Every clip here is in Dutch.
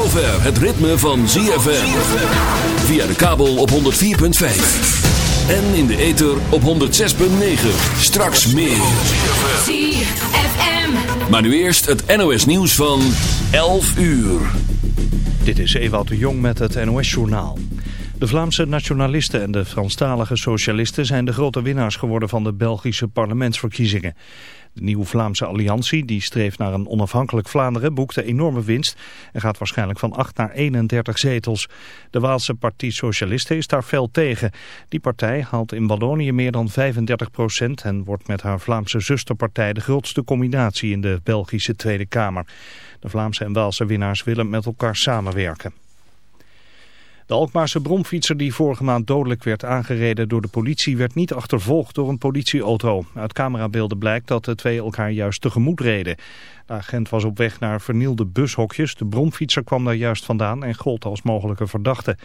Zover het ritme van ZFM. Via de kabel op 104.5. En in de ether op 106.9. Straks meer. ZFM. Maar nu eerst het NOS nieuws van 11 uur. Dit is Ewout de Jong met het NOS-journaal. De Vlaamse nationalisten en de Franstalige socialisten zijn de grote winnaars geworden van de Belgische parlementsverkiezingen. De nieuwe Vlaamse alliantie, die streeft naar een onafhankelijk Vlaanderen, boekte enorme winst en gaat waarschijnlijk van 8 naar 31 zetels. De Waalse Partij Socialisten is daar fel tegen. Die partij haalt in Wallonië meer dan 35 procent en wordt met haar Vlaamse zusterpartij de grootste combinatie in de Belgische Tweede Kamer. De Vlaamse en Waalse winnaars willen met elkaar samenwerken. De Alkmaarse bromfietser die vorige maand dodelijk werd aangereden door de politie werd niet achtervolgd door een politieauto. Uit camerabeelden blijkt dat de twee elkaar juist tegemoet reden. De agent was op weg naar vernielde bushokjes. De bromfietser kwam daar juist vandaan en gold als mogelijke verdachte.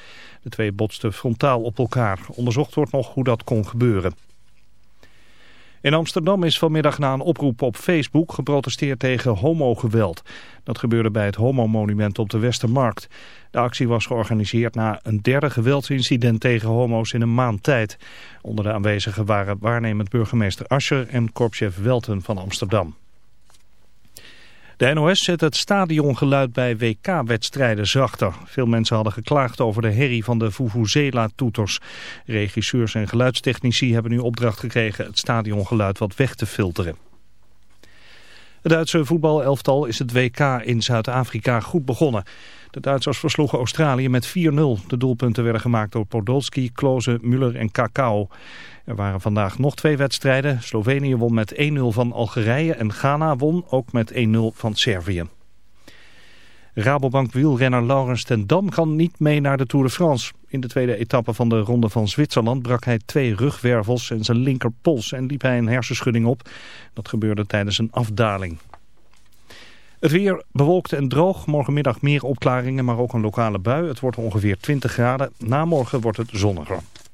De twee botsten frontaal op elkaar. Onderzocht wordt nog hoe dat kon gebeuren. In Amsterdam is vanmiddag na een oproep op Facebook geprotesteerd tegen homogeweld. Dat gebeurde bij het homomonument op de Westermarkt. De actie was georganiseerd na een derde geweldsincident tegen homo's in een maand tijd. Onder de aanwezigen waren waarnemend burgemeester Ascher en korpschef Welten van Amsterdam. De NOS zet het stadiongeluid bij WK-wedstrijden zachter. Veel mensen hadden geklaagd over de herrie van de Vuvuzela-toeters. Regisseurs en geluidstechnici hebben nu opdracht gekregen het stadiongeluid wat weg te filteren. Het Duitse voetbalelftal is het WK in Zuid-Afrika goed begonnen. De Duitsers versloegen Australië met 4-0. De doelpunten werden gemaakt door Podolski, Klose, Müller en Kakao. Er waren vandaag nog twee wedstrijden. Slovenië won met 1-0 van Algerije en Ghana won ook met 1-0 van Servië. Rabobank wielrenner Laurens ten Dam kan niet mee naar de Tour de France. In de tweede etappe van de Ronde van Zwitserland brak hij twee rugwervels en zijn linkerpols en liep hij een hersenschudding op. Dat gebeurde tijdens een afdaling. Het weer bewolkt en droog. Morgenmiddag meer opklaringen, maar ook een lokale bui. Het wordt ongeveer 20 graden. Na morgen wordt het zonniger.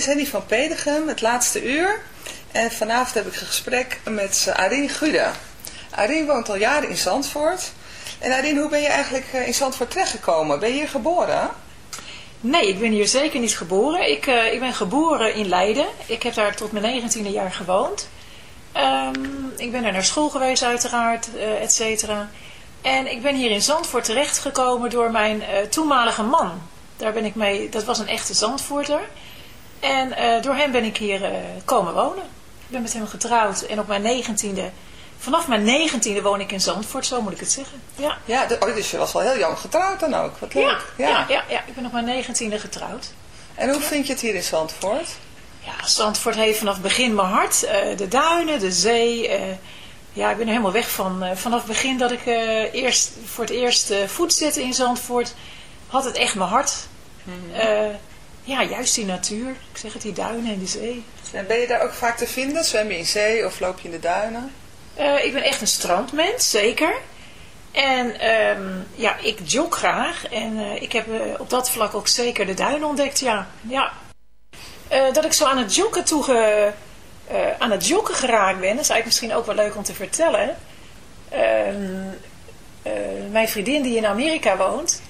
Is Henny van Pedegem, het laatste uur. En vanavond heb ik een gesprek met Arien Gude. Arien woont al jaren in Zandvoort. En Nadine, hoe ben je eigenlijk eh, in Zandvoort terechtgekomen? Ben je hier geboren? Nee, ik ben hier zeker niet geboren. Ik, uh, ik ben geboren in Leiden. Ik heb daar tot mijn 19e jaar gewoond. Um, ik ben er naar school geweest uiteraard, uh, et cetera. En ik ben hier in Zandvoort terechtgekomen door mijn toenmalige man. Daar ben ik mee, dat was een echte Zandvoorter. En uh, door hem ben ik hier komen wonen. Ik ben met hem getrouwd en op mijn negentiende, vanaf mijn negentiende woon ik in Zandvoort, zo moet ik het zeggen. Ja, ja oh, dus je was wel heel jong getrouwd dan ook, wat leuk. Ja, ja. ja, ja, ja. ik ben op mijn negentiende getrouwd. En hoe vind je het hier in Zandvoort? Ja, Zandvoort heeft vanaf begin mijn hart. Uh, de duinen, de zee. Uh, ja, ik ben er helemaal weg van. Uh, vanaf het begin dat ik eerst, voor het eerst voet zette in Zandvoort, had het echt mijn hart. Mm -hmm. Ja, juist die natuur. Ik zeg het, die duinen en die zee. En ben je daar ook vaak te vinden? Zwem je in zee of loop je in de duinen? ik ben echt een strandmens, zeker. En um, ja, ik jog graag. En ik heb op dat vlak ook zeker de duinen ontdekt, ja. Ja, dat ik zo aan het joggen uh, aan het joggen geraakt ben. Dat is eigenlijk misschien ook wel leuk om te vertellen. Uh, mijn vriendin die in Amerika woont.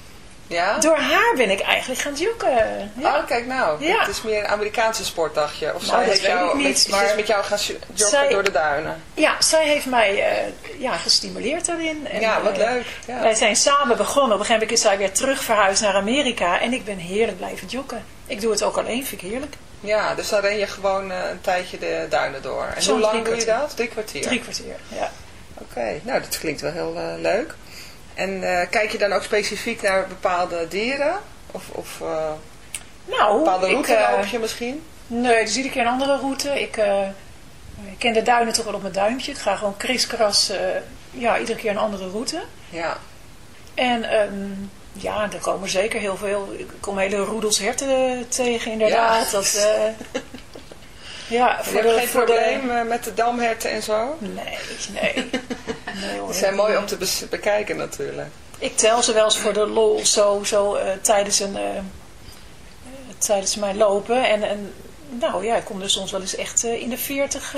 Ja? Door haar ben ik eigenlijk gaan joggen. Ja. Oh, kijk nou. Ja. Het is meer een Amerikaanse sport, dacht je. Of nou, zij jou, niet, met, maar... met jou gaan joggen zij, door de duinen. Ja, zij heeft mij ja, gestimuleerd daarin. En, ja, wat leuk. Ja. Wij zijn samen begonnen. Op een gegeven moment is zij weer terug verhuisd naar Amerika. En ik ben heerlijk blijven joggen. Ik doe het ook alleen, vind ik heerlijk. Ja, dus dan ren je gewoon uh, een tijdje de duinen door. En hoe lang doe je dat? Drie kwartier? Drie kwartier, ja. Oké, okay. nou dat klinkt wel heel leuk. En uh, kijk je dan ook specifiek naar bepaalde dieren? Of, of nou, bepaalde route loop je misschien? Nee, dus iedere keer een andere route. Ik, ik ken de duinen toch wel op mijn duimpje. Ik ga gewoon kriskras, ja, iedere keer een andere route. Ja. En... Um, ja, er komen zeker heel veel. Ik kom hele roedels herten tegen, inderdaad. Ja. Dat, uh, ja, voor de, geen voor probleem de... met de damherten en zo? Nee, nee. nee zijn mooi om te bekijken natuurlijk. Ik tel ze wel eens voor de lol zo, zo uh, tijdens, een, uh, tijdens mijn lopen. En, en nou ja, ik kom er soms wel eens echt in de 40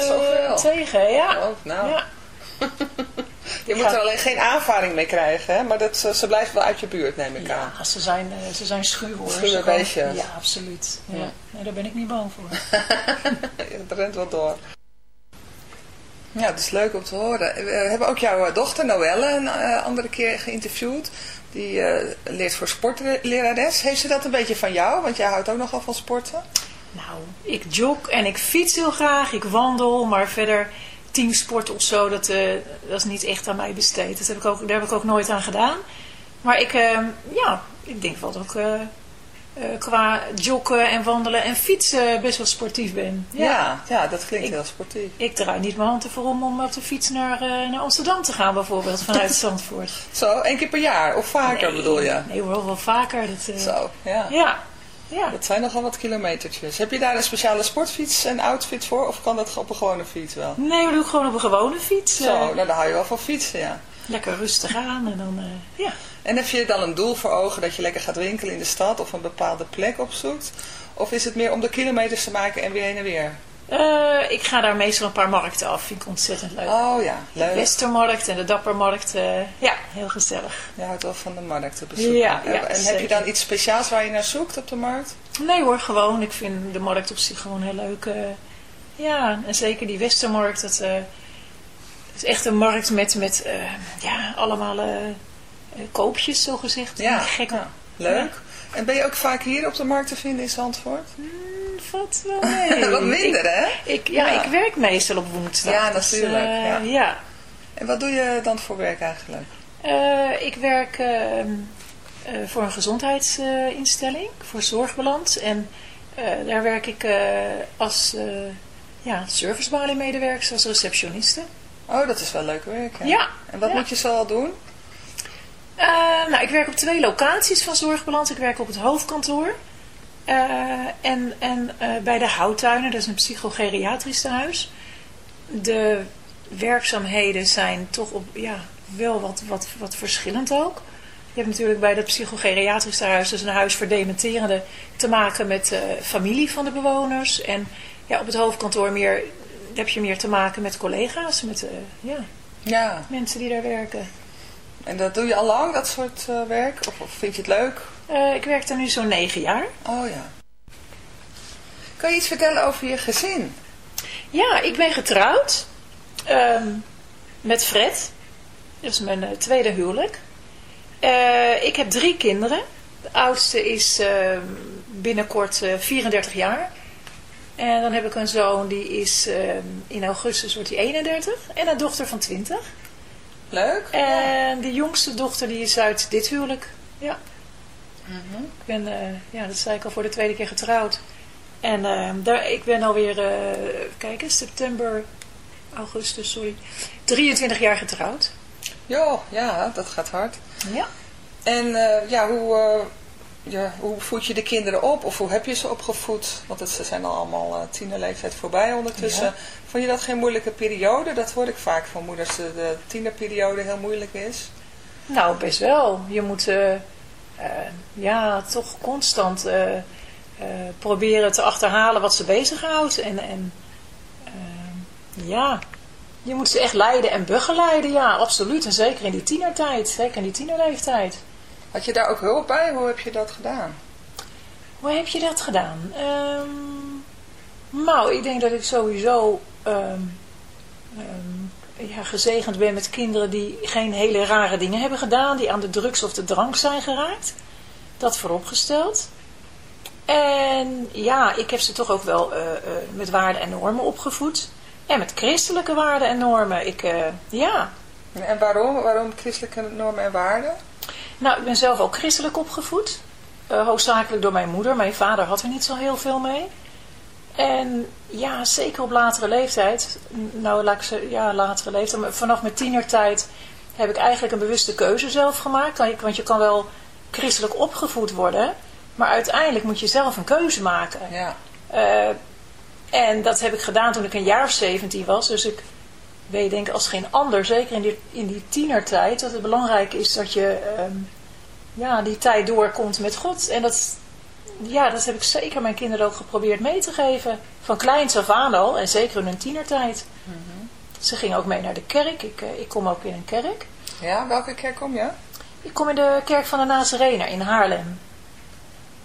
tegen. Ja. Oh, nou. ja. Je moet er alleen geen aanvaring mee krijgen, hè? maar dat, ze, ze blijven wel uit je buurt, neem ik aan. Ja, ze zijn, uh, ze zijn schuw hoor. Schuwe beestjes. Ja, absoluut. Ja. ja. Nee, daar ben ik niet bang voor. het rent wel door. Ja, dat is leuk om te horen. We hebben ook jouw eh, dochter Noelle een andere keer geïnterviewd. Die uh, leert voor sportlerares. Heeft ze dat een beetje van jou? Want jij houdt ook nogal van sporten. Nou, ik jog en ik fiets heel graag. Ik wandel, maar verder teamsport of zo, dat, uh, dat is niet echt aan mij besteed. Dat heb ik ook, daar heb ik ook nooit aan gedaan. Maar ik, uh, ja, ik denk wel dat ik uh, qua joggen en wandelen en fietsen best wel sportief ben. Ja, ja, ja dat klinkt ik, heel sportief. Ik draai niet mijn hand ervoor om, om op de fiets naar, naar Amsterdam te gaan bijvoorbeeld, vanuit Zandvoort. Zo, één keer per jaar of vaker nee, bedoel je? Nee hoor, wel vaker. Dat, Zo, ja. Ja, ja. Dat zijn nogal wat kilometertjes. Heb je daar een speciale sportfiets en outfit voor? Of kan dat op een gewone fiets wel? Nee, we doen gewoon op een gewone fiets. Zo, nou dan hou je wel van fietsen, ja. Lekker rustig aan en dan, uh, ja. En heb je dan een doel voor ogen dat je lekker gaat winkelen in de stad of een bepaalde plek opzoekt? Of is het meer om de kilometers te maken en weer heen en weer? Uh, ik ga daar meestal een paar markten af. Vind ik ontzettend leuk. Oh ja, leuk. De Westermarkt en de Dappermarkt. Uh, ja, heel gezellig. Je houdt wel van de markten bezoeken. Ja, ja, en zeker. heb je dan iets speciaals waar je naar zoekt op de markt? Nee hoor, gewoon. Ik vind de markt op zich gewoon heel leuk. Uh, ja, en zeker die Westermarkt. Dat is echt een markt met, met ja, allemaal koopjes, zo gezegd. Ja, gek. Ja, leuk. En ben je ook vaak hier op de markt te vinden in Zandvoort? Mm, valt wel mee. Wat minder, hè? Ik, ja, ja, ik werk meestal op woensdag. Ja, natuurlijk. Dus, uh, ja. ja. En wat doe je dan voor werk eigenlijk? Uh, ik werk uh, voor een gezondheidsinstelling, voor Zorgbalans. En daar werk ik als ja, servicebalie-medewerker, als receptioniste. Oh, dat is wel leuk werk, hè? Ja. En wat moet je zoal doen? Uh, nou, ik werk op twee locaties van Zorgbalans. Ik werk op het hoofdkantoor. Uh, en en uh, bij de Houttuinen, dat is een psychogeriatrisch tehuis. De werkzaamheden zijn toch op, ja, wel wat, wat, wat verschillend ook. Je hebt natuurlijk bij dat psychogeriatrisch tehuis, dus een huis voor dementerende, te maken met de familie van de bewoners. En ja, op het hoofdkantoor meer, heb je meer te maken met collega's, met ja, ja. mensen die daar werken. En dat doe je al lang, dat soort uh, werk? Of, of, vind je het leuk? Uh, ik werk er nu zo'n negen jaar. Oh ja. Kan je iets vertellen over je gezin? Ja, ik ben getrouwd. Um, met Fred. Dat is mijn uh, tweede huwelijk. ik heb drie kinderen. De oudste is ehm, binnenkort 34 jaar. En dan heb ik een zoon, die is ehm, in augustus wordt hij 31. En een dochter van 20. Leuk. En de jongste dochter die is uit dit huwelijk. Ja. Mm Ik ben, uh, ja, dat zei ik al voor de tweede keer getrouwd. En uh, daar, ik ben alweer, uh, kijk eens, september, augustus, sorry, 23 jaar getrouwd. Jo, ja, dat gaat hard. Ja. En ja, hoe, ja, hoe voed je de kinderen op? Of hoe heb je ze opgevoed? Want het, ze zijn al allemaal uh, tienerleeftijd voorbij ondertussen. Ja. Vond je dat geen moeilijke periode? Dat hoor ik vaak van moeders, de, de tienerperiode heel moeilijk is. Nou, best wel. Je moet uh, uh, ja, toch constant proberen te achterhalen wat ze bezighoudt. En, en ja, je moet ze echt leiden en begeleiden. Ja, absoluut. En zeker in die tienertijd. Zeker in die tienerleeftijd. Had je daar ook hulp bij? Hoe heb je dat gedaan? Hoe heb je dat gedaan? Um, nou, ik denk dat ik sowieso um, um, ja, gezegend ben met kinderen die geen hele rare dingen hebben gedaan. Die aan de drugs of de drank zijn geraakt. Dat vooropgesteld. En ja, ik heb ze toch ook wel uh, uh, met waarden en normen opgevoed. En met christelijke waarden en normen. Ik, uh, ja. En waarom? Waarom christelijke normen en waarden? Nou, ik ben zelf ook christelijk opgevoed. Uh, hoofdzakelijk door mijn moeder. Mijn vader had er niet zo heel veel mee. En ja, zeker op latere leeftijd. Nou, laat ik ze, ja, latere leeftijd. Maar vanaf mijn tienertijd heb ik eigenlijk een bewuste keuze zelf gemaakt. Want je kan wel christelijk opgevoed worden. Maar uiteindelijk moet je zelf een keuze maken. Ja. Uh, en dat heb ik gedaan toen ik een jaar of 17 was. Dus ik weet denk als geen ander, zeker in die, in die tienertijd, dat het belangrijk is dat je um, ja, die tijd doorkomt met God. En dat, ja, dat heb ik zeker mijn kinderen ook geprobeerd mee te geven. Van kleins af aan al, en zeker in hun tienertijd. Mm -hmm. Ze gingen ook mee naar de kerk. Ik, uh, ik kom ook in een kerk. Ja, welke kerk kom je? Ik kom in de kerk van de Nazarener in Haarlem.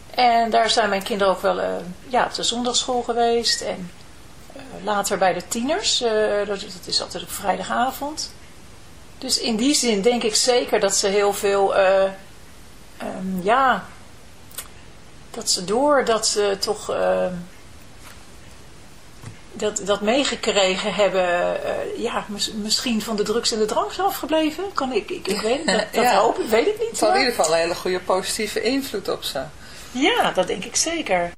En daar zijn mijn kinderen ook wel uh, ja, op de zondagschool geweest. En later bij de tieners. Uh, dat, is altijd op vrijdagavond. Dus in die zin denk ik zeker dat ze heel veel... Um, ja... Dat ze door dat ze toch... ehm, dat, dat meegekregen hebben, ja, mis, misschien van de drugs en de drank afgebleven. Kan ik, ik, ik weet dat, dat ja. hoop ik, weet ik niet. Het had in ieder geval een hele goede positieve invloed op ze. Ja, dat denk ik zeker.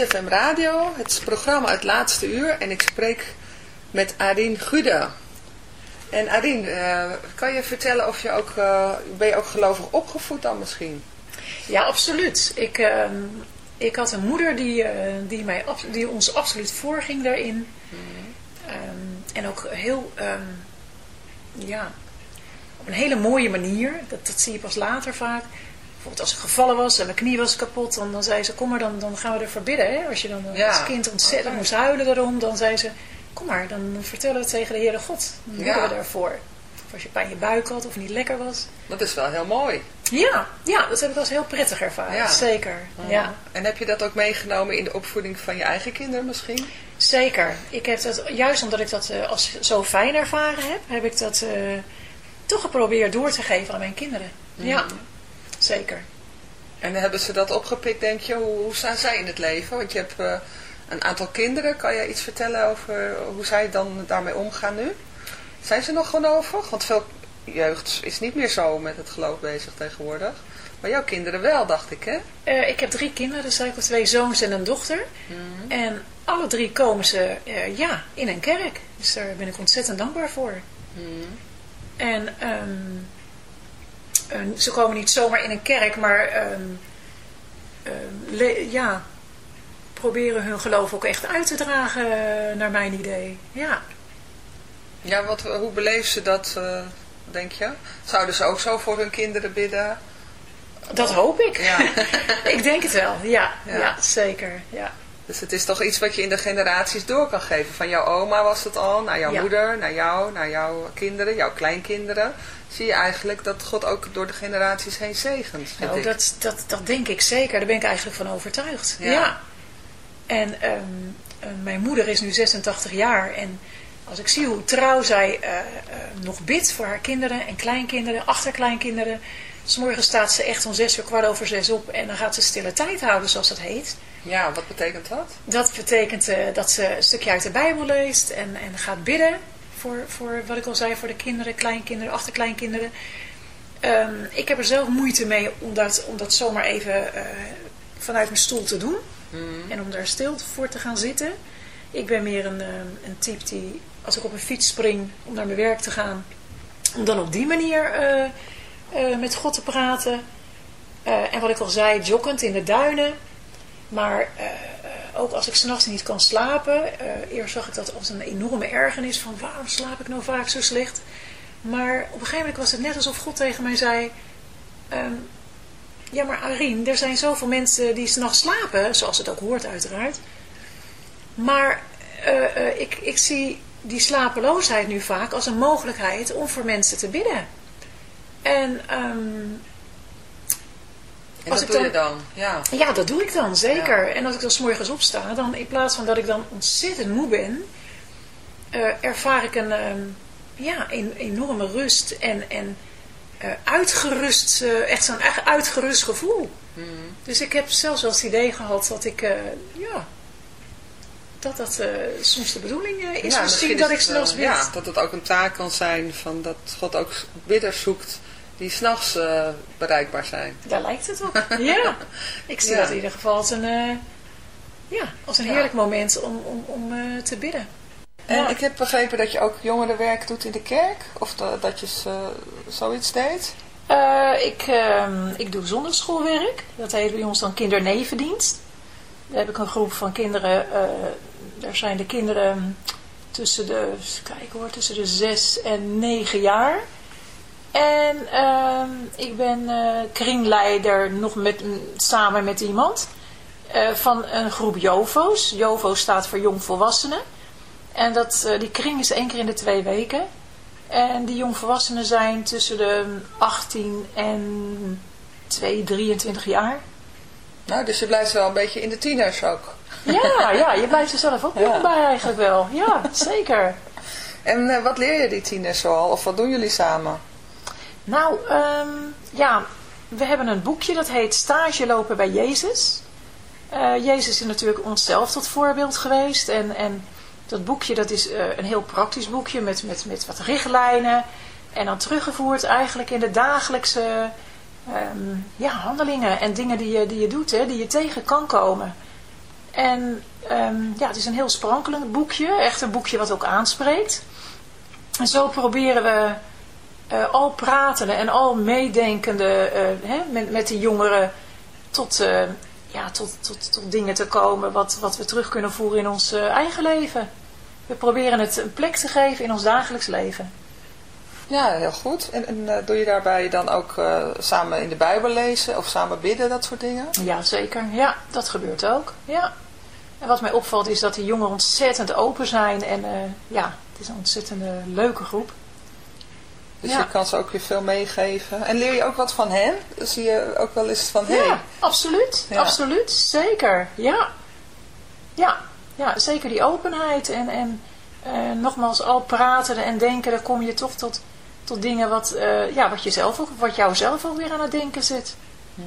CFM Radio, het programma Het Laatste Uur en ik spreek met Arien Gude. En Arien, eh, kan je vertellen of je ook, eh, ben je ook gelovig opgevoed dan misschien? Ja, absoluut. Ik, ehm, ik had een moeder die, eh, die, mij, die ons absoluut voorging daarin. Ehm, en ook heel, ehm, ja, op een hele mooie manier. Dat, dat zie je pas later vaak. Bijvoorbeeld als ik gevallen was en mijn knie was kapot, dan, dan zei ze, kom maar, dan, dan gaan we ervoor bidden. Hè? Als je dan Ja. als kind ontzettend moest huilen daarom, dan zei ze, kom maar, dan vertellen we het tegen de Heere God. Dan bidden Ja. we daarvoor. Of als je pijn in je buik had of niet lekker was. Dat is wel heel mooi. Ja, ja dat heb ik als heel prettig ervaren. Ja. Zeker. Ja. En heb je dat ook meegenomen in de opvoeding van je eigen kinderen misschien? Zeker. Ik heb dat, juist omdat ik dat eh, als zo fijn ervaren heb, heb ik dat eh, toch geprobeerd door te geven aan mijn kinderen. Ja, zeker. En hebben ze dat opgepikt, denk je? Hoe, hoe staan zij in het leven? Want je hebt eh, een aantal kinderen. Kan je iets vertellen over hoe zij dan daarmee omgaan nu? Zijn ze nog gelovig? Want veel jeugd is niet meer zo met het geloof bezig tegenwoordig. Maar jouw kinderen wel, dacht ik, hè? Eh, ik heb drie kinderen, dus heb twee zoons en een dochter. En alle drie komen ze eh, ja, in een kerk. Dus daar ben ik ontzettend dankbaar voor. En ehm, eh, ze komen niet zomaar in een kerk, maar ehm, ehm, ja, proberen hun geloof ook echt uit te dragen, naar mijn idee. Ja. Ja, wat, hoe beleven ze dat, eh, denk je? Zouden ze ook zo voor hun kinderen bidden? Dat hoop ik. Ja. ik denk het wel, ja, Ja. ja. zeker. Ja. Dus het is toch iets wat je in de generaties door kan geven. Van jouw oma was het al, naar jouw Ja. moeder, naar jou, naar jouw kinderen, jouw kleinkinderen. Zie je eigenlijk dat God ook door de generaties heen zegent, Nou, dat, dat, dat denk ik zeker. Daar ben ik eigenlijk van overtuigd. Ja. Ja. En ehm, eh, mijn moeder is nu 86 jaar. En als ik zie hoe trouw zij eh, eh, nog bidt voor haar kinderen en kleinkinderen, achterkleinkinderen. S morgen staat ze echt om zes uur kwart over zes op. En dan gaat ze stille tijd houden, zoals dat heet. Ja, wat betekent dat? Dat betekent eh, dat ze een stukje uit de Bijbel leest en, en gaat bidden. Voor, voor wat ik al zei, voor de kinderen, kleinkinderen, achterkleinkinderen. Ehm, ik heb er zelf moeite mee om dat, om dat zomaar even eh, vanuit mijn stoel te doen. En om daar stil voor te gaan zitten. Ik ben meer een, ehm, een type die, als ik op een fiets spring om naar mijn werk te gaan, om dan op die manier eh, eh, met God te praten. Eh, en wat ik al zei, joggend in de duinen. Maar eh, eh, ook als ik s'nachts niet kan slapen. eh, eerst zag ik dat als een enorme ergernis van waarom slaap ik nou vaak zo slecht. Maar op een gegeven moment was het net alsof God tegen mij zei... ehm, ja, maar Arien, er zijn zoveel mensen die s'nachts slapen, zoals het ook hoort uiteraard. Maar ik, ik zie die slapeloosheid nu vaak als een mogelijkheid om voor mensen te bidden. En ehm, En Als dat ik doe je dan-? Ja. ja, dat doe ik dan, zeker. En als ik dan 's morgens opsta, dan in plaats van dat ik dan ontzettend moe ben, eh, ervaar ik een ehm, ja, een enorme rust en, en eh, uitgerust, eh, echt zo'n echt uitgerust gevoel. Mhm. Dus ik heb zelfs wel het idee gehad dat ik, ja, dat dat soms de bedoeling is. Ja, misschien is dat ik eh, bid. Ja, dat het ook een taak kan zijn van dat God ook bidders zoekt die s'nachts eh bereikbaar zijn. Daar lijkt het op. ja, ik zie Ja. dat in ieder geval als een, eh, ja, als een Ja. heerlijk moment om, om, om eh, te bidden. En Ja. ik heb begrepen dat je ook jongerenwerk doet in de kerk. Of da- dat je zoiets deed. Ik, ehm, ik doe zondagschoolwerk. Dat heet bij ons dan kindernevendienst. Daar heb ik een groep van kinderen. daar zijn de kinderen tussen de, kijken hoor, tussen de zes en negen jaar. En ehm, ik ben eh, kringleider nog met, samen met iemand eh, van een groep JOVO's. JOVO staat voor jongvolwassenen. En dat, eh, die kring is één keer in de twee weken. En die jongvolwassenen zijn tussen de 18 en 2, 23 jaar. Nou, dus je blijft wel een beetje in de tieners ook. Ja, ja, je blijft er zelf ook Ja. jong bij eigenlijk wel. Ja, zeker. En wat leer je die tieners zoal? Of wat doen jullie samen? Nou, ehm, ja, we hebben een boekje dat heet Stage lopen bij Jezus. Eh, Jezus is natuurlijk onszelf tot voorbeeld geweest. En, en dat boekje dat is eh, een heel praktisch boekje met, met, met wat richtlijnen. En dan teruggevoerd eigenlijk in de dagelijkse ehm, ja, handelingen en dingen die je, die je doet, hè, die je tegen kan komen. En ehm, ja, het is een heel sprankelend boekje. Echt een boekje wat ook aanspreekt. En zo proberen we eh, al pratende en al meedenkende eh, hè, met, met die jongeren tot, eh, ja, tot, tot, tot dingen te komen wat, wat we terug kunnen voeren in ons eigen leven. We proberen het een plek te geven in ons dagelijks leven. Ja, heel goed. En, en doe je daarbij dan ook samen in de Bijbel lezen of samen bidden, dat soort dingen? Ja, zeker. Ja, dat gebeurt ook. Ja. En wat mij opvalt is dat die jongeren ontzettend open zijn. En ja, het is een ontzettende leuke groep. Dus Ja. je kan ze ook weer veel meegeven. En leer je ook wat van hen? Zie je ook wel eens van, hé, hey, Ja, absoluut. Ja. Absoluut. Zeker. Ja. Ja. Ja, zeker die openheid. En, en eh, nogmaals, al praten en denken, dan kom je toch tot, tot dingen wat, eh, ja, wat, je zelf ook, wat jou zelf ook weer aan het denken zit. Al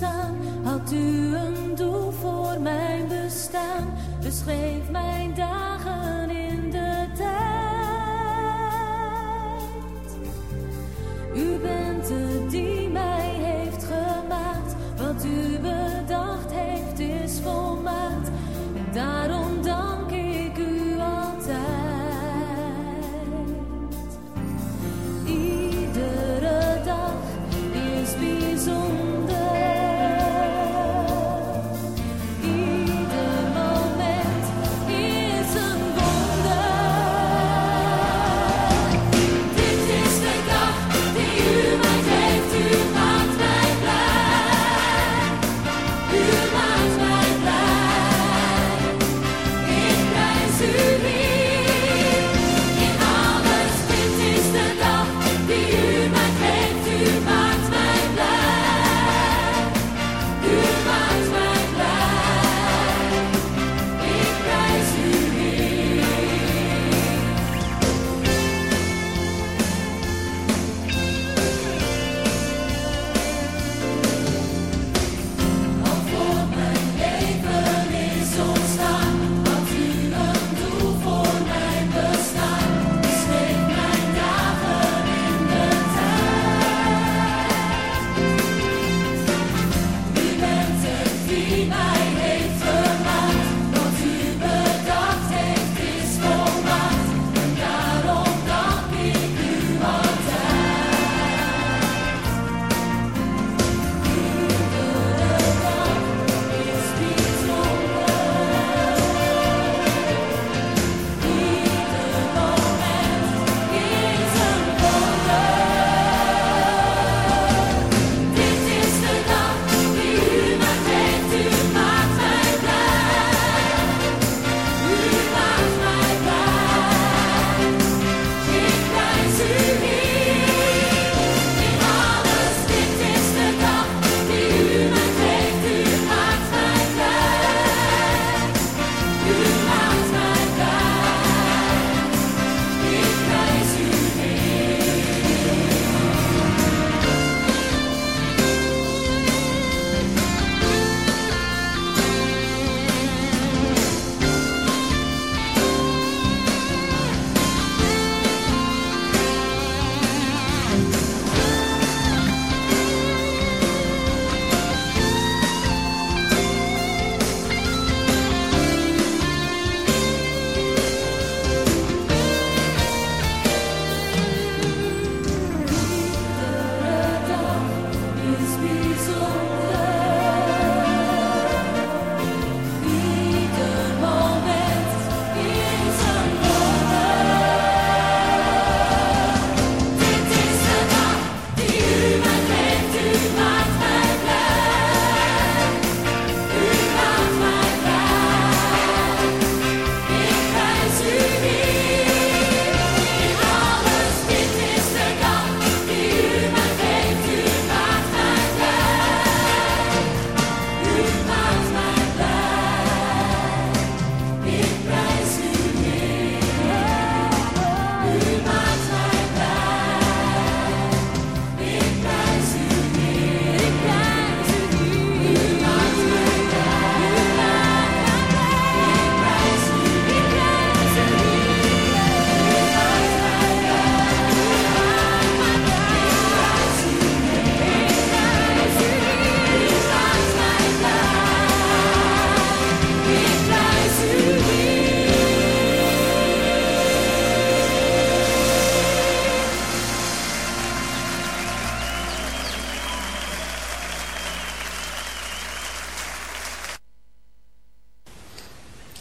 is ontstaan, had u een doel voor mijn bestaan. Beschreef mijn dagen in de tijd. U bent het die mij heeft gemaakt. Wat u bedacht heeft is volmaakt. Daarom dank ik u altijd. Iedere dag is bijzonder.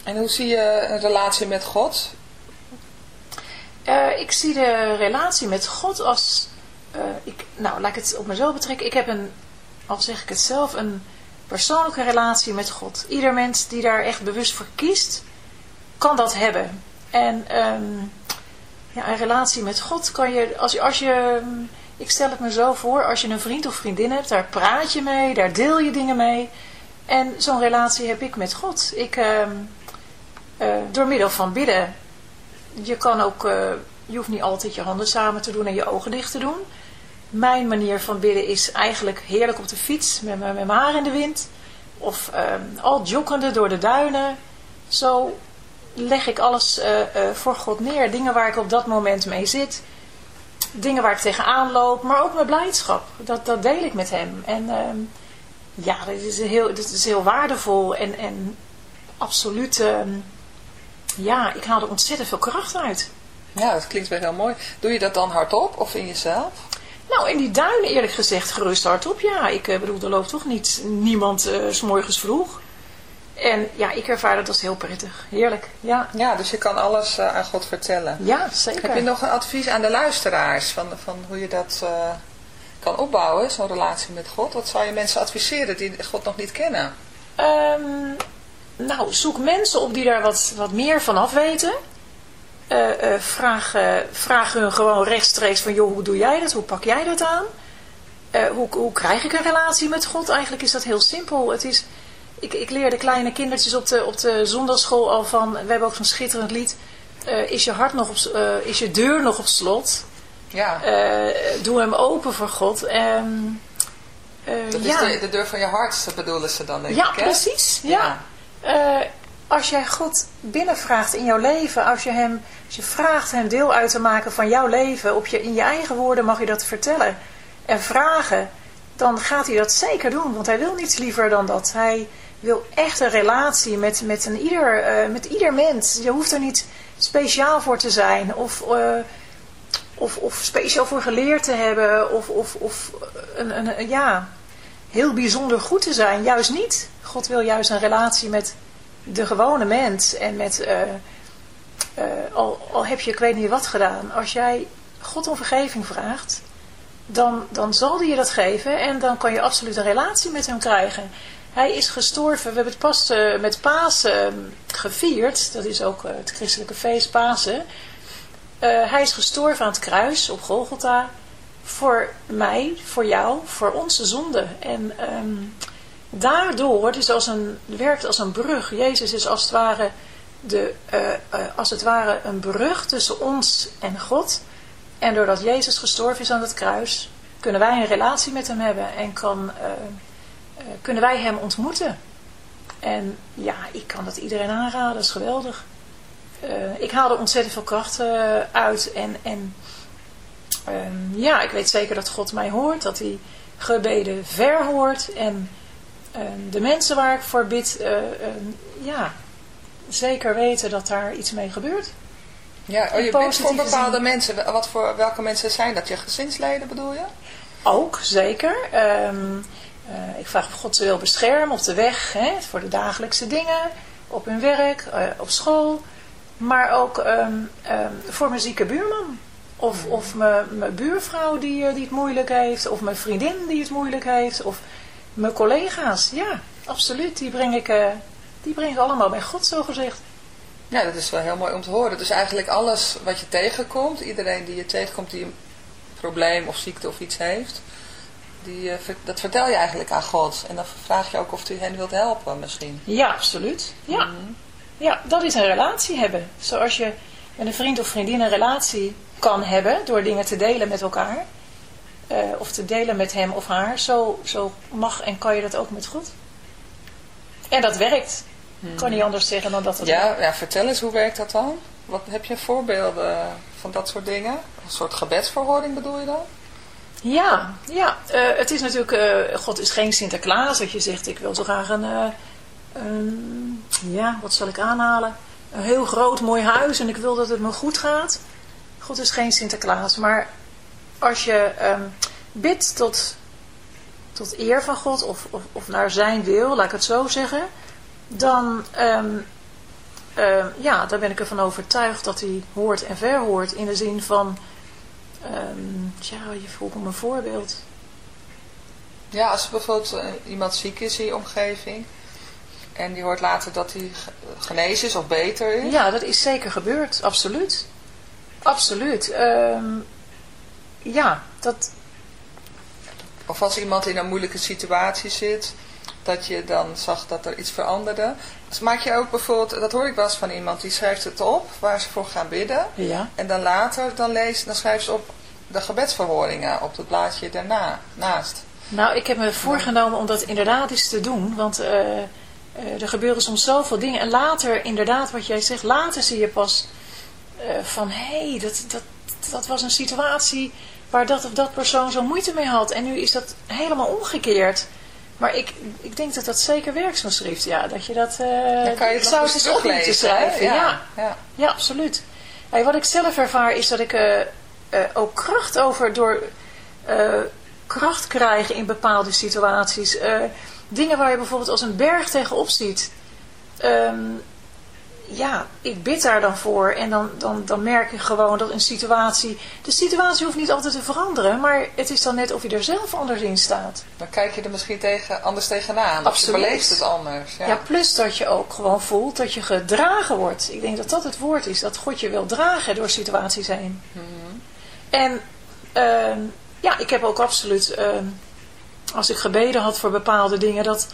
En hoe zie je een relatie met God? Uh, ik zie de relatie met God als, uh, ik, nou laat ik het op mezelf betrekken. Ik heb een, al zeg ik het zelf, een persoonlijke relatie met God. Ieder mens die daar echt bewust voor kiest, kan dat hebben. En um, ja, een relatie met God kan je, als je, als je, ik stel het me zo voor, als je een vriend of vriendin hebt, daar praat je mee, daar deel je dingen mee. En zo'n relatie heb ik met God. Ik, uh, uh, door middel van bidden, je kan ook, uh, je hoeft niet altijd je handen samen te doen en je ogen dicht te doen. Mijn manier van bidden is eigenlijk heerlijk op de fiets, met, met mijn haar in de wind. Of uh, al joggende door de duinen. Zo leg ik alles voor God neer. Dingen waar ik op dat moment mee zit. Dingen waar ik tegenaan loop. Maar ook mijn blijdschap. Dat, dat deel ik met hem. En uh, ja, dit is heel, dit is heel waardevol. En, en absoluut... Ehm, ja, ik haal er ontzettend veel kracht uit. Ja, dat klinkt wel heel mooi. Doe je dat dan hardop of in jezelf? Nou, in die duinen eerlijk gezegd gerust hardop. Ja, ik bedoel, er loopt toch niet niemand uh, s morgens vroeg. En ja, ik ervaar dat als heel prettig. Heerlijk, ja. Ja, dus je kan alles uh, aan God vertellen. Ja, zeker. Heb je nog een advies aan de luisteraars van, van hoe je dat uh, kan opbouwen, zo'n relatie met God? Wat zou je mensen adviseren die God nog niet kennen? Um, nou, zoek mensen op die daar wat, wat meer van af weten. Uh, uh, vraag, uh, vraag hun gewoon rechtstreeks van, joh, hoe doe jij dat? Hoe pak jij dat aan? hoe, hoe krijg ik een relatie met God? Eigenlijk is dat heel simpel. Het is, ik, ik leer de kleine kindertjes op de, op de zondagschool al van, we hebben ook zo'n schitterend lied, is je hart nog op, is je deur nog op slot? Ja. doe hem open voor God. Um, dat is de, de, deur van je hart, bedoelen ze dan, denk ja, ik, hè? Precies, ja, precies. Uh, als jij God binnenvraagt in jouw leven, als je, hem, als je vraagt hem deel uit te maken van jouw leven, op je, in je eigen woorden mag je dat vertellen en vragen, dan gaat hij dat zeker doen. Want hij wil niets liever dan dat. Hij wil echt een relatie met, met, een ieder, uh, met ieder mens. Je hoeft er niet speciaal voor te zijn of, uh, of, of speciaal voor geleerd te hebben of, of, of een, een, ja, heel bijzonder goed te zijn. Juist niet. God wil juist een relatie met de gewone mens. En met, uh, uh, al, al heb je ik weet niet wat gedaan. Als jij God om vergeving vraagt, dan, dan zal hij je dat geven. En dan kan je absoluut een relatie met hem krijgen. Hij is gestorven. We hebben het pas uh, met Pasen gevierd. Dat is ook het christelijke feest Pasen. hij is gestorven aan het kruis op Golgotha. Voor mij, voor jou, voor onze zonde. En um, daardoor het is als een, werkt als een brug. Jezus is als het ware, de, uh, uh, als het ware een brug tussen ons en God. En doordat Jezus gestorven is aan het kruis, kunnen wij een relatie met hem hebben en kan, uh, kunnen wij hem ontmoeten. En ja, ik kan dat iedereen aanraden, dat is geweldig. ik haal er ontzettend veel kracht uit en, en ehm, ja, ik weet zeker dat God mij hoort, dat hij gebeden verhoort en de mensen waar ik voor bid, uh, uh, ja, zeker weten dat daar iets mee gebeurt. Ja, oh, je bidt voor bepaalde zin. mensen. Wat voor, welke mensen zijn dat? Je gezinsleden bedoel je? Ook, zeker. Um, uh, ik vraag of God ze wil beschermen op de weg, hè, voor de dagelijkse dingen, op hun werk, op school. Maar ook um, um, voor mijn zieke buurman. Of, of mijn buurvrouw die, die het moeilijk heeft. Of mijn vriendin die het moeilijk heeft. Of mijn collega's, ja, absoluut. Die breng ik, uh, die breng ik allemaal bij God, zo gezegd. Ja, dat is wel heel mooi om te horen. Dus eigenlijk alles wat je tegenkomt, iedereen die je tegenkomt die een probleem of ziekte of iets heeft, die, uh, dat vertel je eigenlijk aan God. En dan vraag je ook of u hen wilt helpen misschien. Ja, absoluut. Ja. Mm -hmm. ja, dat is een relatie hebben. Zoals je met een vriend of vriendin een relatie kan hebben door dingen te delen met elkaar uh, of te delen met hem of haar. Zo, zo mag en kan je dat ook met God. En dat werkt. Hmm. kan niet anders zeggen dan dat het ja, werkt. Ja, vertel eens, hoe werkt dat dan? Wat, heb je voorbeelden van dat soort dingen? Een soort gebedsverhoring bedoel je dan? Ja, ja. Uh, het is natuurlijk, uh, God is geen Sinterklaas. Dat je zegt, ik wil zo graag een, uh, een, ja, wat zal ik aanhalen? Een heel groot mooi huis en ik wil dat het me goed gaat. God is geen Sinterklaas, maar als je um, bidt tot, tot eer van God of, of, of, naar zijn wil, laat ik het zo zeggen, dan um, ehm, ja, daar ben ik ervan overtuigd dat hij hoort en verhoort in de zin van, um, tja, je vroeg om een voorbeeld. Ja, als er bijvoorbeeld uh, iemand ziek is in je omgeving en die hoort later dat hij genezen is of beter is. Ja, dat is zeker gebeurd, absoluut. Absoluut. Um, ja, dat... Of als iemand in een moeilijke situatie zit, dat je dan zag dat er iets veranderde. Dus maak je ook bijvoorbeeld, dat hoor ik wel eens van iemand, die schrijft het op waar ze voor gaan bidden. Ja. En dan later, dan, leest, dan schrijft ze op de gebedsverhoringen op het blaadje daarna, naast. Nou, ik heb me voorgenomen om dat inderdaad eens te doen, want uh, uh, er gebeuren soms zoveel dingen. En later, inderdaad, wat jij zegt, later zie je pas uh, van, hé, hey, dat, dat, dat was een situatie waar dat of dat persoon zo moeite mee had. En nu is dat helemaal omgekeerd. Maar ik, ik denk dat dat zeker werkt, zo'n schrift. Ja, dat je dat... Uh, kan je ik zou het eens op moeten schrijven. Ja, ja. ja. ja absoluut. Hey, wat ik zelf ervaar is dat ik uh, uh, ook kracht over door kracht krijgen in bepaalde situaties. dingen waar je bijvoorbeeld als een berg tegenop ziet. Um, ja, ik bid daar dan voor en dan, dan, dan merk je gewoon dat een situatie... De situatie hoeft niet altijd te veranderen, maar het is dan net of je er zelf anders in staat. Dan kijk je er misschien tegen, anders tegenaan. Absoluut. Of je beleeft het anders. Ja. ja. plus dat je ook gewoon voelt dat je gedragen wordt. Ik denk dat dat het woord is, dat God je wil dragen door situaties heen. Mm -hmm. En uh, ja, ik heb ook absoluut, uh, als ik gebeden had voor bepaalde dingen, dat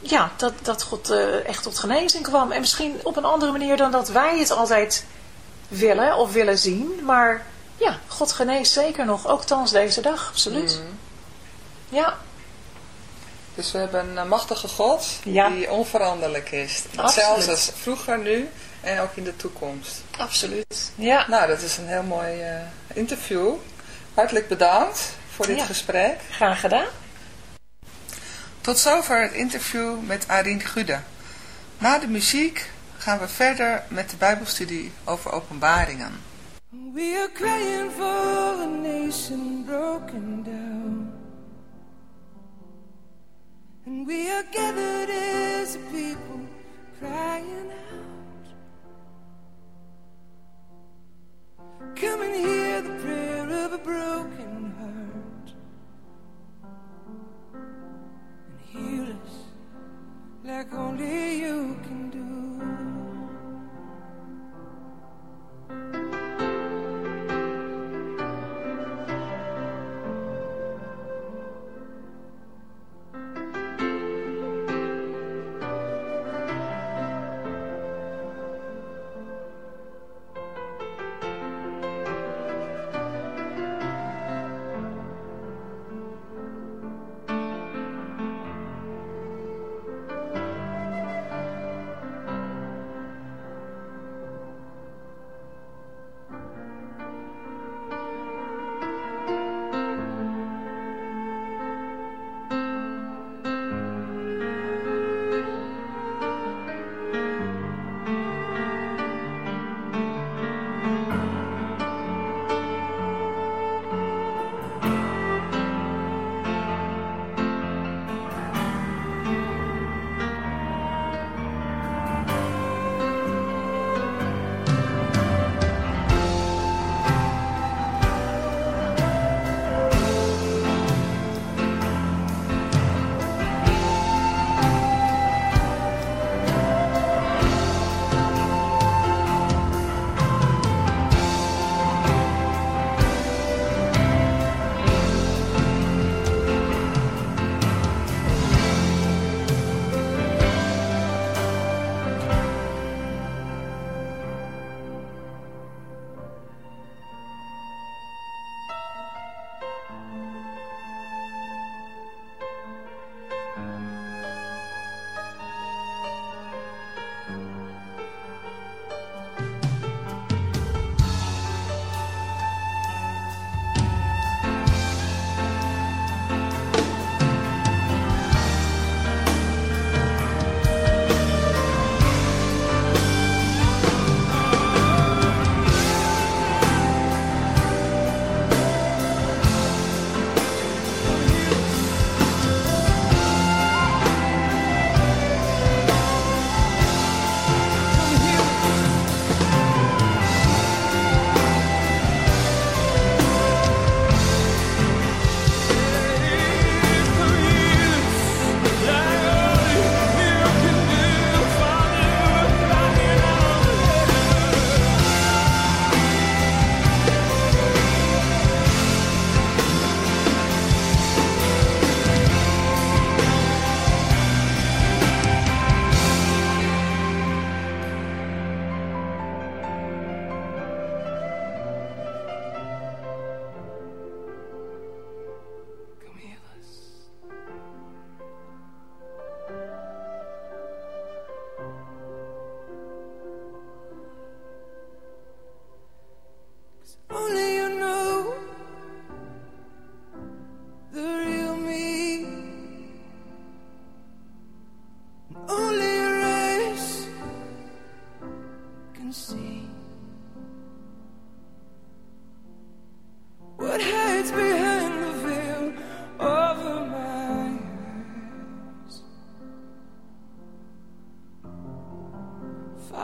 ja, dat, dat God uh, echt tot genezing kwam. En misschien op een andere manier dan dat wij het altijd willen of willen zien. Maar ja, God geneest zeker nog, ook thans deze dag, absoluut. Mm. Ja. Dus we hebben een machtige God ja. die onveranderlijk is. Hetzelfde als vroeger, nu en ook in de toekomst. Absoluut. Ja. Nou, dat is een heel mooi uh, interview. Hartelijk bedankt voor dit ja. gesprek. Graag gedaan. Tot zover het interview met Arien Gude. Na de muziek gaan we verder met de Bijbelstudie over openbaringen. We are crying for a nation broken down. And we are gathered as a people crying out.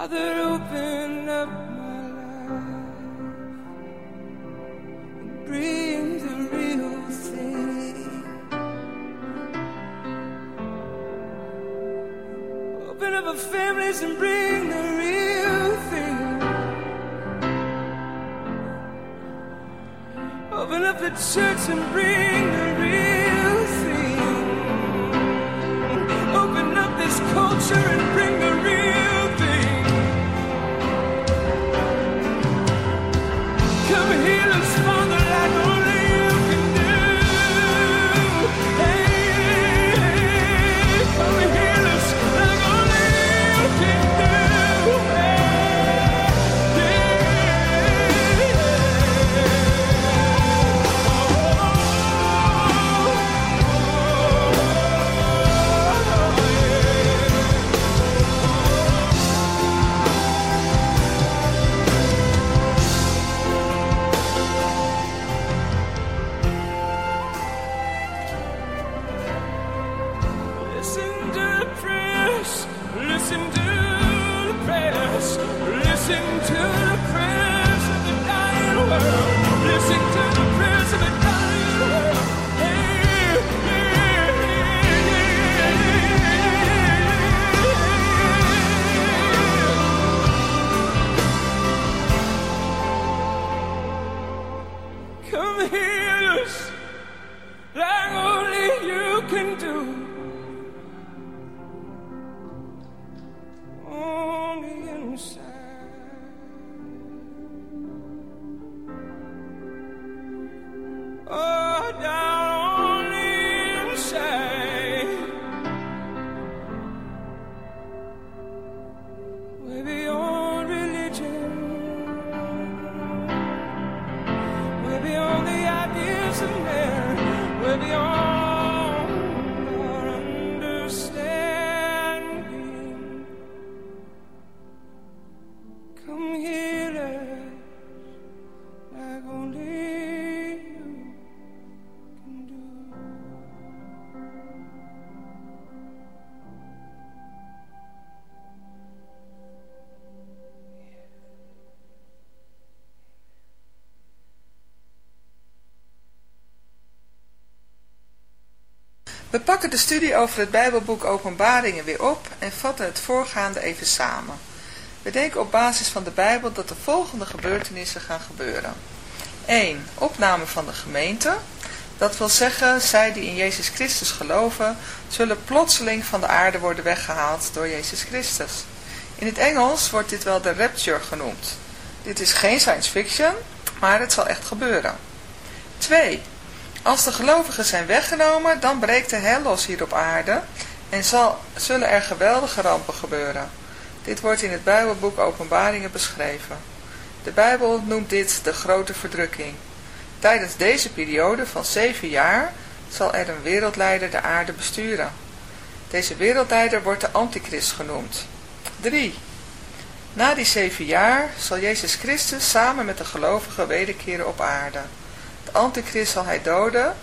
Father, open up my life and bring the real thing. Open up our families and bring the real thing. Open up the church and bring the real thing. Open up this culture and bring the pakken de studie over het Bijbelboek Openbaringen weer op en vatten het voorgaande even samen. We denken op basis van de Bijbel dat de volgende gebeurtenissen gaan gebeuren. 1. Opname van de gemeente. Dat wil zeggen, zij die in Jezus Christus geloven, zullen plotseling van de aarde worden weggehaald door Jezus Christus. In het Engels wordt dit wel de rapture genoemd. Dit is geen science fiction, maar het zal echt gebeuren. 2. Als de gelovigen zijn weggenomen, dan breekt de hel los hier op aarde en zal, zullen er geweldige rampen gebeuren. Dit wordt in het Bijbelboek Openbaringen beschreven. De Bijbel noemt dit de grote verdrukking. Tijdens deze periode van zeven jaar zal er een wereldleider de aarde besturen. Deze wereldleider wordt de Antichrist genoemd. 3. Na die zeven jaar zal Jezus Christus samen met de gelovigen wederkeren op aarde. Antichrist zal hij doden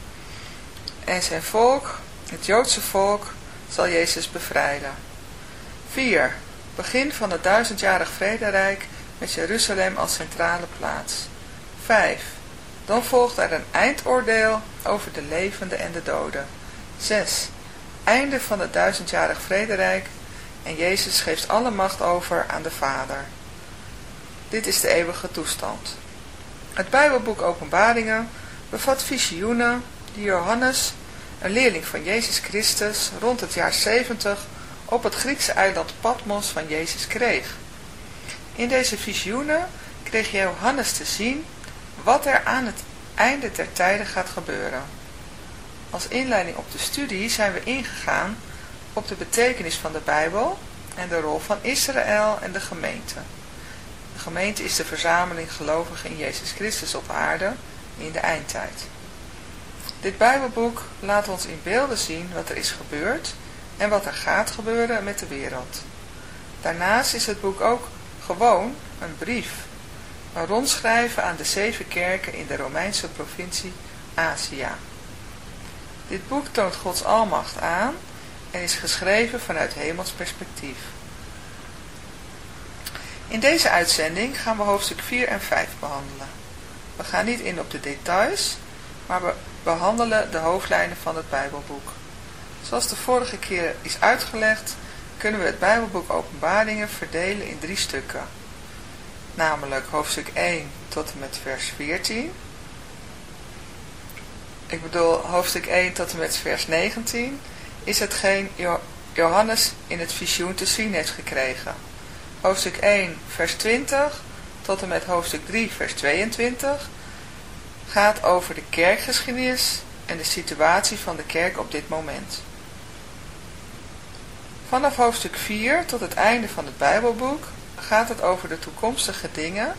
en zijn volk, het Joodse volk, zal Jezus bevrijden. 4. Begin van het duizendjarig vrederijk met Jeruzalem als centrale plaats. 5. Dan volgt er een eindoordeel over de levenden en de doden. 6. Einde van het duizendjarig vrederijk en Jezus geeft alle macht over aan de Vader. Dit is de eeuwige toestand. Het Bijbelboek Openbaringen bevat visioenen die Johannes, een leerling van Jezus Christus, rond het jaar 70 op het Griekse eiland Patmos van Jezus kreeg. In deze visioenen kreeg Johannes te zien wat er aan het einde der tijden gaat gebeuren. Als inleiding op de studie zijn we ingegaan op de betekenis van de Bijbel en de rol van Israël en de gemeente. De gemeente is de verzameling gelovigen in Jezus Christus op aarde in de eindtijd. Dit Bijbelboek laat ons in beelden zien wat er is gebeurd en wat er gaat gebeuren met de wereld. Daarnaast is het boek ook gewoon een brief, een rondschrijven aan de zeven kerken in de Romeinse provincie Azië. Dit boek toont Gods almacht aan en is geschreven vanuit hemels perspectief. In deze uitzending gaan we hoofdstuk 4 en 5 behandelen. We gaan niet in op de details, maar we behandelen de hoofdlijnen van het Bijbelboek. Zoals de vorige keer is uitgelegd, kunnen we het Bijbelboek Openbaringen verdelen in drie stukken. Namelijk hoofdstuk 1 tot en met vers 14. Ik bedoel hoofdstuk 1 tot en met vers 19 is hetgeen Johannes in het visioen te zien heeft gekregen. Hoofdstuk 1 vers 20 tot en met hoofdstuk 3 vers 22 gaat over de kerkgeschiedenis en de situatie van de kerk op dit moment. Vanaf hoofdstuk 4 tot het einde van het Bijbelboek gaat het over de toekomstige dingen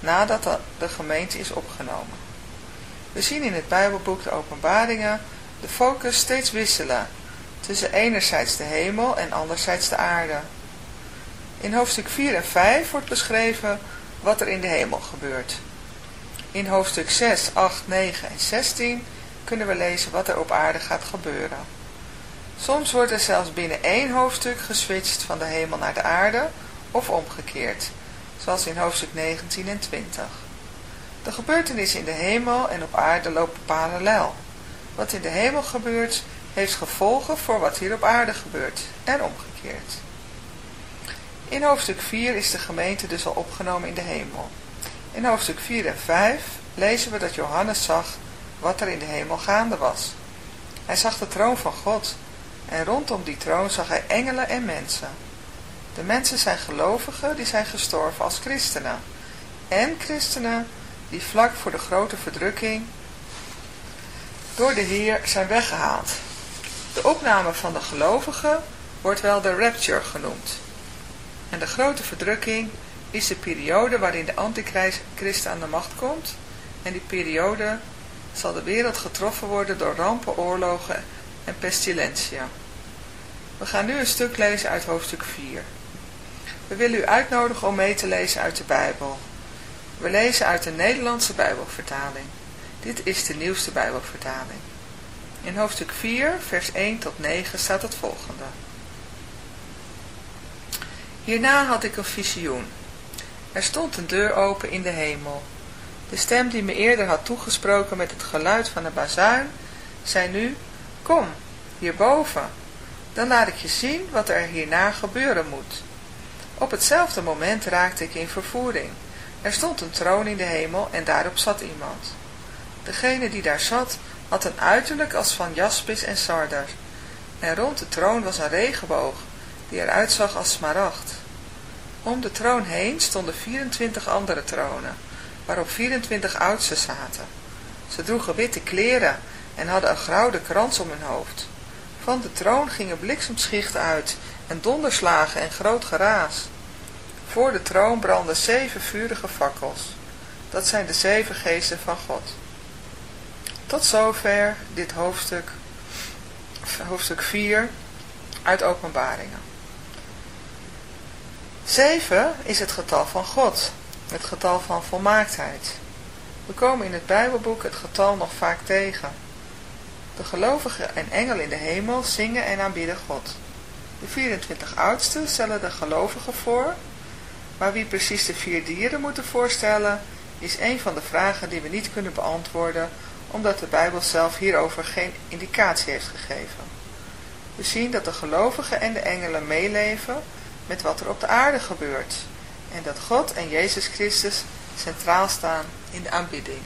nadat de gemeente is opgenomen. We zien in het Bijbelboek de openbaringen de focus steeds wisselen tussen enerzijds de hemel en anderzijds de aarde. In hoofdstuk 4 en 5 wordt beschreven wat er in de hemel gebeurt. In hoofdstuk 6, 8, 9 en 16 kunnen we lezen wat er op aarde gaat gebeuren. Soms wordt er zelfs binnen één hoofdstuk geswitcht van de hemel naar de aarde of omgekeerd, zoals in hoofdstuk 19 en 20. De gebeurtenissen in de hemel en op aarde lopen parallel. Wat in de hemel gebeurt, heeft gevolgen voor wat hier op aarde gebeurt en omgekeerd. In hoofdstuk 4 is de gemeente dus al opgenomen in de hemel. In hoofdstuk 4 en 5 lezen we dat Johannes zag wat er in de hemel gaande was. Hij zag de troon van God en rondom die troon zag hij engelen en mensen. De mensen zijn gelovigen die zijn gestorven als christenen en christenen die vlak voor de grote verdrukking door de Heer zijn weggehaald. De opname van de gelovigen wordt wel de rapture genoemd. En de grote verdrukking is de periode waarin de antichrist aan de macht komt. En die periode zal de wereld getroffen worden door rampen, oorlogen en pestilentia. We gaan nu een stuk lezen uit hoofdstuk 4. We willen u uitnodigen om mee te lezen uit de Bijbel. We lezen uit de Nederlandse Bijbelvertaling. Dit is de nieuwste Bijbelvertaling. In hoofdstuk 4, vers 1 tot 9 staat het volgende. Hierna had ik een visioen. Er stond een deur open in de hemel. De stem die me eerder had toegesproken met het geluid van een bazuin, zei nu, kom, hierboven, dan laat ik je zien wat er hierna gebeuren moet. Op hetzelfde moment raakte ik in vervoering. Er stond een troon in de hemel en daarop zat iemand. Degene die daar zat, had een uiterlijk als van jaspis en sardar. En rond de troon was een regenboog, die eruit zag als smaragd. Om de troon heen stonden 24 andere tronen, waarop 24 oudsten zaten. Ze droegen witte kleren en hadden een gouden krans om hun hoofd. Van de troon gingen bliksemschichten uit en donderslagen en groot geraas. Voor de troon brandden zeven vurige fakkels. Dat zijn de zeven geesten van God. Tot zover dit hoofdstuk, hoofdstuk 4 uit openbaringen. 7 is het getal van God, het getal van volmaaktheid. We komen in het Bijbelboek het getal nog vaak tegen. De gelovigen en engelen in de hemel zingen en aanbidden God. De 24 oudsten stellen de gelovigen voor, maar wie precies de vier dieren moeten voorstellen, is een van de vragen die we niet kunnen beantwoorden, omdat de Bijbel zelf hierover geen indicatie heeft gegeven. We zien dat de gelovigen en de engelen meeleven met wat er op de aarde gebeurt en dat God en Jezus Christus centraal staan in de aanbidding.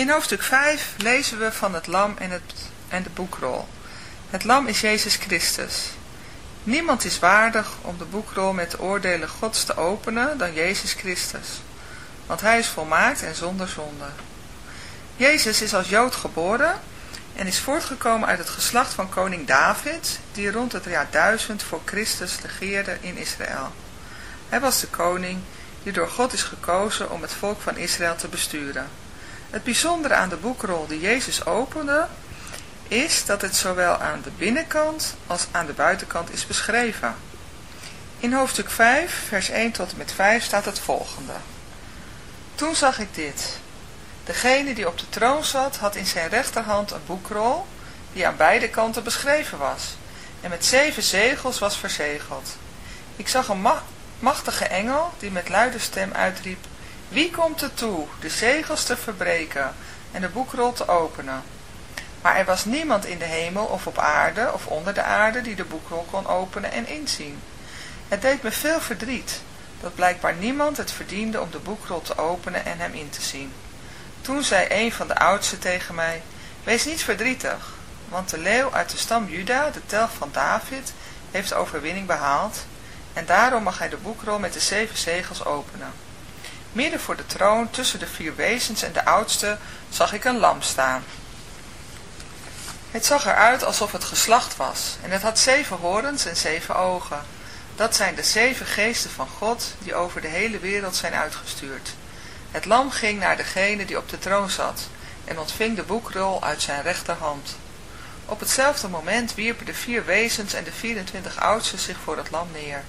In hoofdstuk 5 lezen we van het lam en, het, en de boekrol. Het lam is Jezus Christus. Niemand is waardig om de boekrol met de oordelen Gods te openen dan Jezus Christus. Want hij is volmaakt en zonder zonde. Jezus is als Jood geboren en is voortgekomen uit het geslacht van koning David, die rond het jaar 1000 voor Christus regeerde in Israël. Hij was de koning die door God is gekozen om het volk van Israël te besturen. Het bijzondere aan de boekrol die Jezus opende, is dat het zowel aan de binnenkant als aan de buitenkant is beschreven. In hoofdstuk 5, vers 1 tot en met 5 staat het volgende. Toen zag ik dit. Degene die op de troon zat, had in zijn rechterhand een boekrol, die aan beide kanten beschreven was, en met zeven zegels was verzegeld. Ik zag een machtige engel, die met luide stem uitriep, Wie komt er toe, de zegels te verbreken en de boekrol te openen? Maar er was niemand in de hemel of op aarde of onder de aarde die de boekrol kon openen en inzien. Het deed me veel verdriet, dat blijkbaar niemand het verdiende om de boekrol te openen en hem in te zien. Toen zei een van de oudsten tegen mij, wees niet verdrietig, want de leeuw uit de stam Juda, de telg van David, heeft overwinning behaald, en daarom mag hij de boekrol met de zeven zegels openen. Midden voor de troon, tussen de vier wezens en de oudste, zag ik een lam staan. Het zag eruit alsof het geslacht was, en het had zeven horens en zeven ogen. Dat zijn de zeven geesten van God, die over de hele wereld zijn uitgestuurd. Het lam ging naar degene die op de troon zat, en ontving de boekrol uit zijn rechterhand. Op hetzelfde moment wierpen de vier wezens en de 24 oudsten zich voor het lam neer.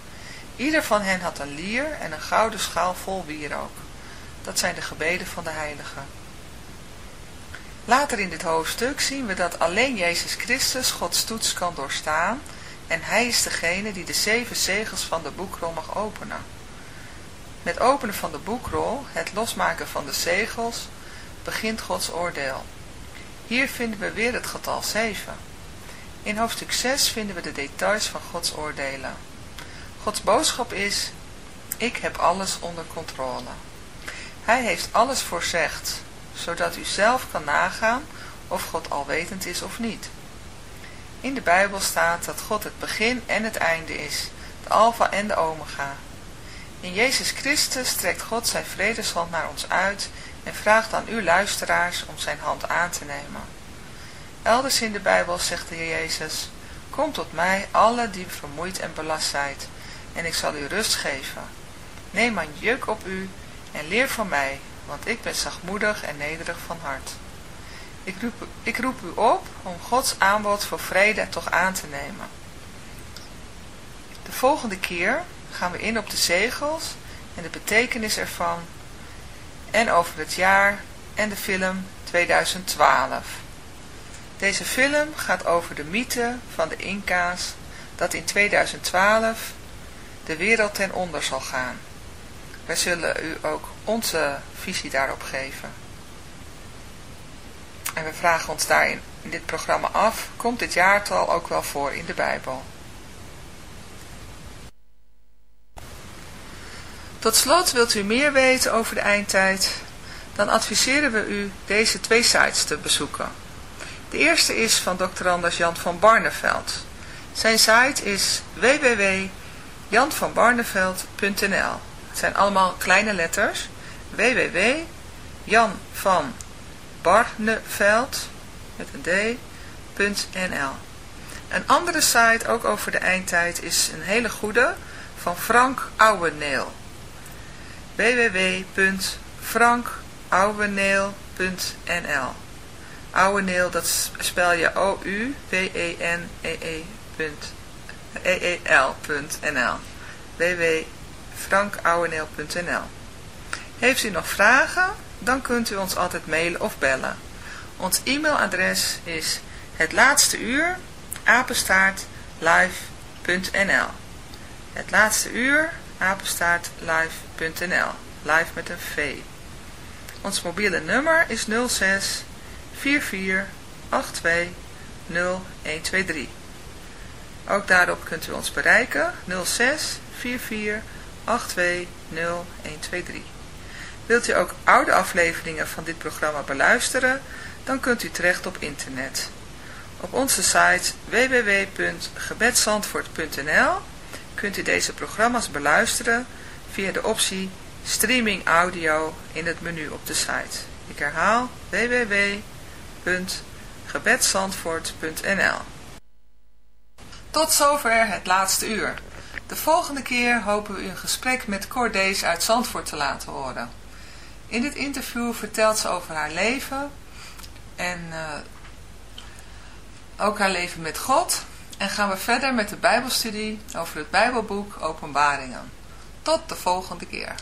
Ieder van hen had een lier en een gouden schaal vol wierook. Dat zijn de gebeden van de heiligen. Later in dit hoofdstuk zien we dat alleen Jezus Christus Gods toets kan doorstaan en hij is degene die de zeven zegels van de boekrol mag openen. Met openen van de boekrol, het losmaken van de zegels, begint Gods oordeel. Hier vinden we weer het getal 7. In hoofdstuk 6 vinden we de details van Gods oordelen. Gods boodschap is, ik heb alles onder controle. Hij heeft alles voorzegd, zodat u zelf kan nagaan of God alwetend is of niet. In de Bijbel staat dat God het begin en het einde is, de alfa en de omega. In Jezus Christus trekt God zijn vredeshand naar ons uit en vraagt aan u luisteraars om zijn hand aan te nemen. Elders in de Bijbel zegt de Jezus, Kom tot mij, alle die vermoeid en belast zijt, en ik zal u rust geven. Neem mijn juk op u en leer van mij, want ik ben zachtmoedig en nederig van hart. Ik roep, ik roep u op om Gods aanbod voor vrede toch aan te nemen. De volgende keer gaan we in op de zegels en de betekenis ervan en over het jaar en de film 2012. Deze film gaat over de mythe van de Inca's dat in 2012 de wereld ten onder zal gaan. Wij zullen u ook onze visie daarop geven. En we vragen ons daarin in dit programma af, komt dit jaartal ook wel voor in de Bijbel? Tot slot wilt u meer weten over de eindtijd, dan adviseren we u deze twee sites te bezoeken. De eerste is van Dr. Anders Jan van Barneveld. Zijn site is www.janvanbarneveld.nl Het zijn allemaal kleine letters. www.janvanbarneveld met een d.nl Een andere site, ook over de eindtijd, is een hele goede van Frank Ouweneel. www.frankouweneel.nl Ouweneel, dat spel je O-U-W-E-N-E-E.nl www.frankouweneel.nl Heeft u nog vragen? Dan kunt u ons altijd mailen of bellen. Ons e-mailadres is het laatste uur Het laatste uur Live met een V. Ons mobiele nummer is 06 44 82 0123. Ook daarop kunt u ons bereiken 06 44 82 0123. Wilt u ook oude afleveringen van dit programma beluisteren? Dan kunt u terecht op internet. Op onze site www.gebedsandvoort.nl kunt u deze programma's beluisteren via de optie Streaming Audio in het menu op de site. Ik herhaal www.gebedsandvoort.nl Tot zover het laatste uur. De volgende keer hopen we een gesprek met Cordees uit Zandvoort te laten horen. In dit interview vertelt ze over haar leven en uh, ook haar leven met God. En gaan we verder met de Bijbelstudie over het Bijbelboek Openbaringen. Tot de volgende keer.